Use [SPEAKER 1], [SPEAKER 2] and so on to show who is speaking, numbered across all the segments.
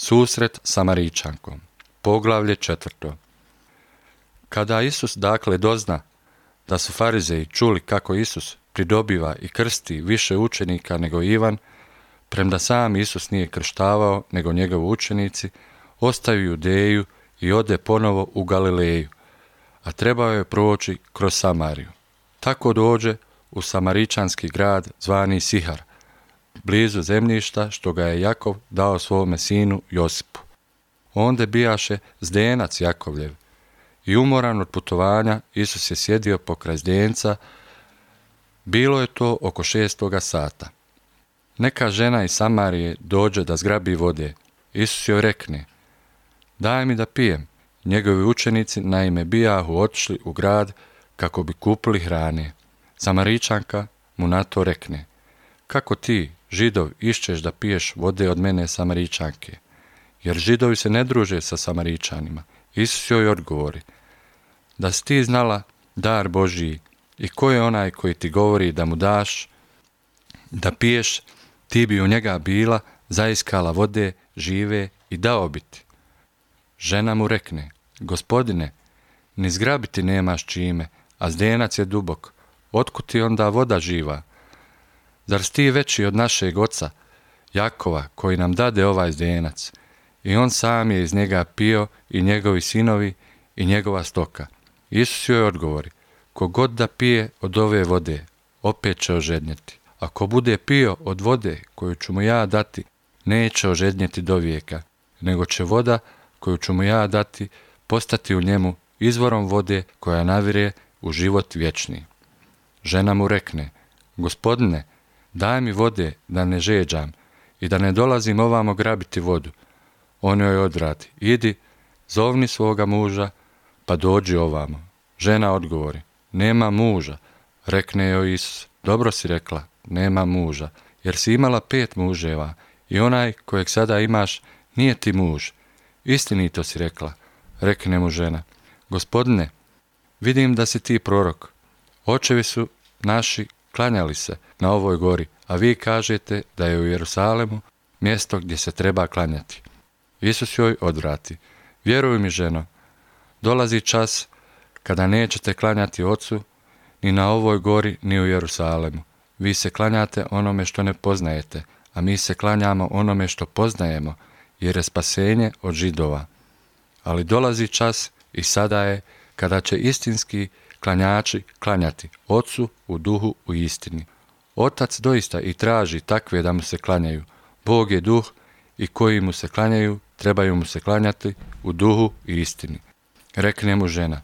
[SPEAKER 1] Susret sa Maričankom. Poglavlje četvrto. Kada Isus dakle dozna da su farizeji čuli kako Isus pridobiva i krsti više učenika nego Ivan, premda sam Isus nije krštavao nego njegovi učenici, ostaju Judeju i ode ponovo u Galileju, a trebao je proći kroz Samariju. Tako dođe u samaričanski grad zvani Sihar, blizu zemljišta što ga je Jakov dao svome sinu Josipu. Onda bijaše zdenac Jakovljev i umoran od putovanja Isus je sjedio pokraj zdenca, bilo je to oko šestoga sata. Neka žena iz Samarije dođe da zgrabi vode. Isus joj rekne, daj mi da pijem. Njegovi učenici naime bijahu otišli u grad kako bi kupili hrane. Samaričanka mu na to rekne, kako ti, židov, išćeš da piješ vode od mene Samaričanke? Jer židovi se ne druže sa Samaričanima. Isus joj odgovori, da si ti znala dar Božiji i ko je onaj koji ti govori da mu daš, da piješ, ti bi u njega bila, zaiskala vode, žive i dao bi. Žena mu rekne, gospodine, ni zgrabiti nemaš čime, a zdenac je dubok, otkud ti onda voda živa? Zar si ti veći od našeg oca, Jakova, koji nam dade ovaj zdenac? I on sam je iz njega pio i njegovi sinovi i njegova stoka. Isus joj odgovori, kogod da pije od ove vode, opet će ožednjeti. Ako bude pio od vode koju ću mu ja dati, neće ožednjeti do vijeka, nego će voda koju ću mu ja dati postati u njemu izvorom vode koja navire u život vječni. Žena mu rekne, gospodine, daj mi vode da ne žeđam i da ne dolazim ovamo grabiti vodu. On joj odvrati, idi, zovni svoga muža, pa dođi ovamo. Žena odgovori, nema muža. Rekne joj Isus, dobro si rekla, nema muža, jer si imala pet muževa i onaj kojeg sada imaš nije ti muž. Istinito si rekla, rekne mu žena. Gospodine, vidim da si ti prorok. Očevi su naši klanjali se na ovoj gori, a vi kažete da je u Jerusalemu mjesto gdje se treba klanjati. Isus joj odvrati. Vjeruj mi, ženo, dolazi čas kada nećete klanjati ocu ni na ovoj gori ni u Jerusalemu. Vi se klanjate onome što ne poznajete, a mi se klanjamo onome što poznajemo, jer je spasenje od židova. Ali dolazi čas i sada je kada će istinski klanjači klanjati ocu u duhu u istini. Otac doista i traži takve da mu se klanjaju. Bog je duh i koji mu se klanjaju trebaju mu se klanjati u duhu i istini. Rekne mu žena,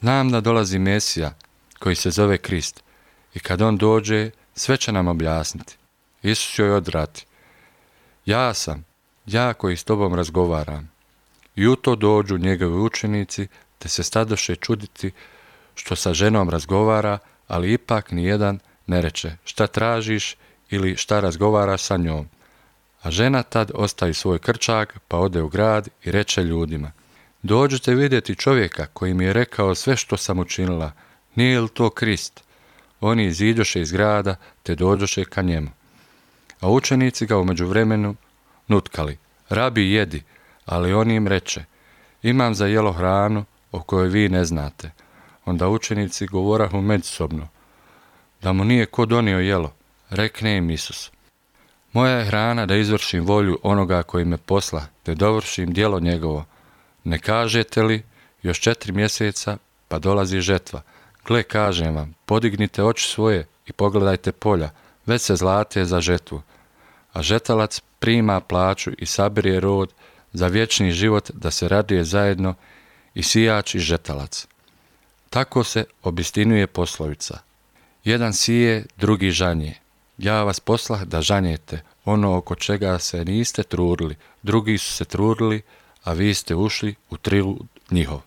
[SPEAKER 1] znam da dolazi Mesija koji se zove Krist i kad on dođe sve će nam objasniti. Isus joj odvrati, ja sam, ja koji s tobom razgovaram. I u to dođu njegovi učenici te se stadoše čuditi što sa ženom razgovara, ali ipak nijedan ne reče šta tražiš ili šta razgovara sa njom. A žena tad ostavi svoj krčak pa ode u grad i reče ljudima Dođite vidjeti čovjeka koji mi je rekao sve što sam učinila, nije li to Krist? Oni iziđoše iz grada te dođoše ka njemu. A učenici ga u međuvremenu nutkali, rabi jedi, ali on im reče, imam za jelo hranu o kojoj vi ne znate. Onda učenici govorahu međusobno, da mu nije ko donio jelo, rekne im Isus. Moja je hrana da izvršim volju onoga koji me posla, te dovršim djelo njegovo. Ne kažete li, još četiri mjeseca, pa dolazi žetva. Gle, kažem vam, podignite oči svoje i pogledajte polja, već se zlate za žetvu. A žetalac prima plaću i sabire rod za vječni život da se raduje zajedno i sijač i žetalac. Tako se obistinuje poslovica. Jedan sije, drugi žanje. Ja vas poslah da žanjete ono oko čega se niste trudili, drugi su se trudili, a vi ste ušli u trilu njihov.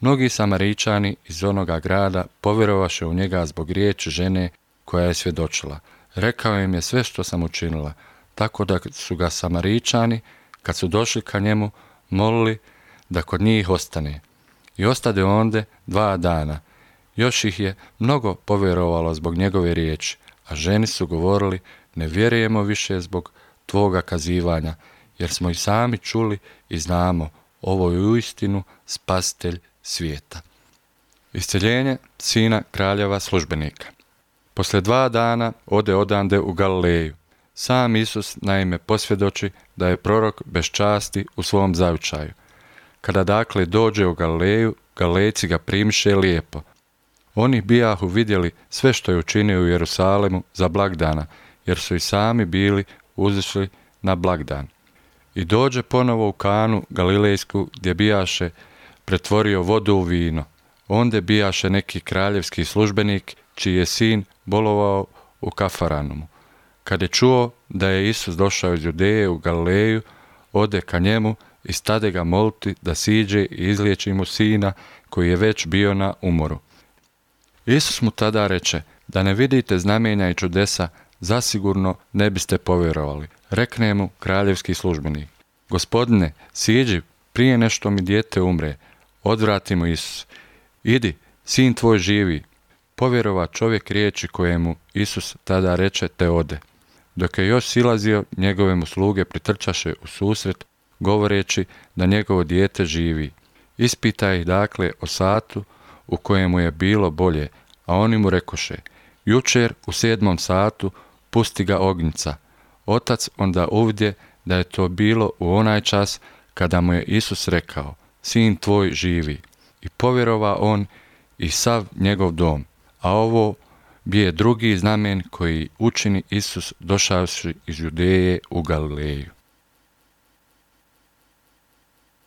[SPEAKER 1] Mnogi samaričani iz onoga grada povjerovaše u njega zbog riječi žene koja je svjedočila. Rekao im je sve što sam učinila, tako da su ga samaričani, kad su došli ka njemu, molili da kod njih ostane. I ostade onde dva dana. Još ih je mnogo povjerovalo zbog njegove riječi, a ženi su govorili, ne vjerujemo više zbog tvoga kazivanja, jer smo i sami čuli i znamo, ovo je uistinu spastelj svijeta. Isceljenje sina kraljeva službenika. Poslije dva dana ode odande u Galileju. Sam Isus naime posvjedoči da je prorok bez časti u svom zavičaju. Kada dakle dođe u Galileju, Galejci ga primiše lijepo. Oni bijahu vidjeli sve što je učinio u Jerusalemu za blagdana, jer su i sami bili uzišli na blagdan. I dođe ponovo u kanu Galilejsku gdje bijaše pretvorio vodu u vino. Onda bijaše neki kraljevski službenik čiji je sin bolovao u Kafaranumu. Kad je čuo da je Isus došao iz Judeje u Galileju, ode ka njemu i stade ga moliti da siđe i izliječi mu sina koji je već bio na umoru. Isus mu tada reče, da ne vidite znamenja i čudesa, zasigurno ne biste povjerovali. Rekne mu kraljevski službenik. Gospodine, siđi, prije nešto mi dijete umre. Odvrati mu Isus. Idi, sin tvoj živi. Povjerova čovjek riječi kojemu Isus tada reče te ode. Dok je još silazio, njegove mu sluge pritrčaše u susret, govoreći da njegovo dijete živi. Ispita ih dakle o satu u kojemu je bilo bolje, a oni mu rekoše, jučer u sedmom satu pusti ga ognjica. Otac onda uvdje da je to bilo u onaj čas kada mu je Isus rekao, sin tvoj živi. I povjerova on i sav njegov dom. A ovo je drugi znamen koji učini Isus došavši iz Judeje u Galileju.